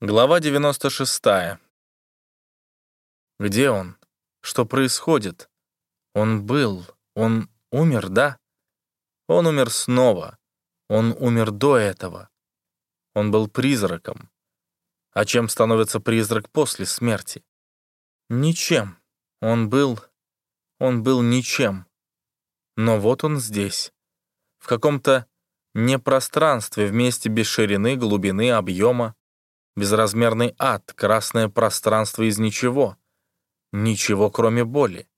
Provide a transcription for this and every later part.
Глава 96. Где он? Что происходит? Он был. Он умер, да? Он умер снова. Он умер до этого. Он был призраком. А чем становится призрак после смерти? Ничем. Он был... Он был ничем. Но вот он здесь. В каком-то непространстве, вместе без ширины, глубины, объема, безразмерный ад, красное пространство из ничего. Ничего, кроме боли.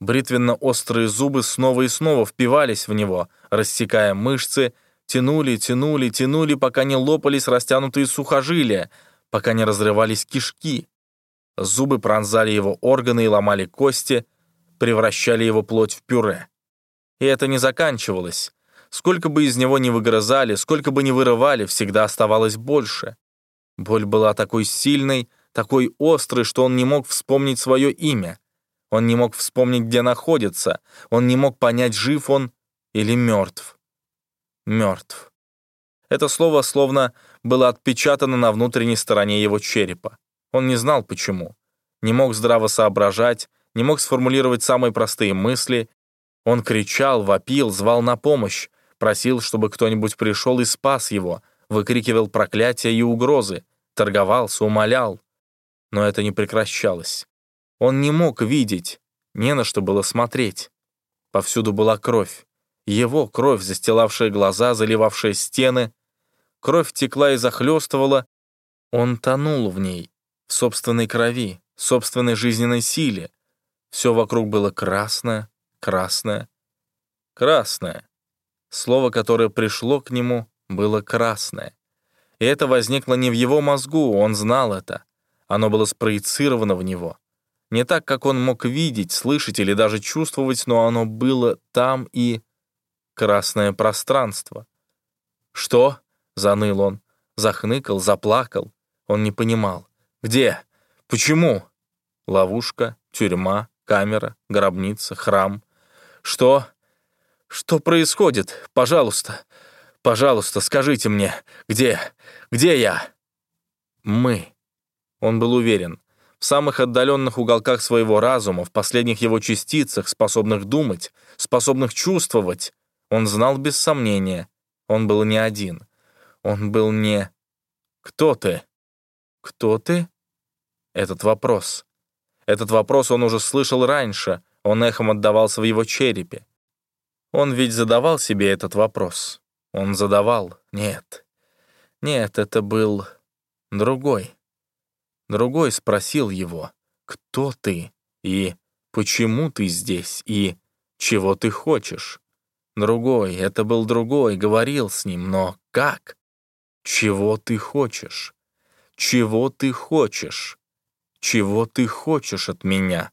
Бритвенно-острые зубы снова и снова впивались в него, рассекая мышцы, тянули, тянули, тянули, пока не лопались растянутые сухожилия, пока не разрывались кишки. Зубы пронзали его органы и ломали кости, превращали его плоть в пюре. И это не заканчивалось. Сколько бы из него ни выгрызали, сколько бы ни вырывали, всегда оставалось больше. Боль была такой сильной, такой острой, что он не мог вспомнить свое имя. Он не мог вспомнить, где находится. Он не мог понять, жив он или мертв. Мертв. Это слово словно было отпечатано на внутренней стороне его черепа. Он не знал, почему. Не мог здраво соображать, не мог сформулировать самые простые мысли. Он кричал, вопил, звал на помощь, просил, чтобы кто-нибудь пришел и спас его — выкрикивал проклятия и угрозы, торговался, умолял. Но это не прекращалось. Он не мог видеть, не на что было смотреть. Повсюду была кровь. Его кровь, застилавшая глаза, заливавшая стены. Кровь текла и захлестывала. Он тонул в ней, в собственной крови, в собственной жизненной силе. Все вокруг было красное, красное, красное. Слово, которое пришло к нему, было красное. И это возникло не в его мозгу, он знал это. Оно было спроецировано в него. Не так, как он мог видеть, слышать или даже чувствовать, но оно было там и... Красное пространство. «Что?» — заныл он. Захныкал, заплакал. Он не понимал. «Где? Почему?» Ловушка, тюрьма, камера, гробница, храм. «Что? Что происходит? Пожалуйста, Пожалуйста, скажите мне, где, где я?» «Мы». Он был уверен. В самых отдаленных уголках своего разума, в последних его частицах, способных думать, способных чувствовать, он знал без сомнения. Он был не один. Он был не... «Кто ты?» «Кто ты?» Этот вопрос. Этот вопрос он уже слышал раньше, он эхом отдавался в его черепе. Он ведь задавал себе этот вопрос. Он задавал. Нет. Нет, это был другой. Другой спросил его, кто ты и почему ты здесь и чего ты хочешь. Другой, это был другой, говорил с ним, но как? Чего ты хочешь? Чего ты хочешь? Чего ты хочешь от меня?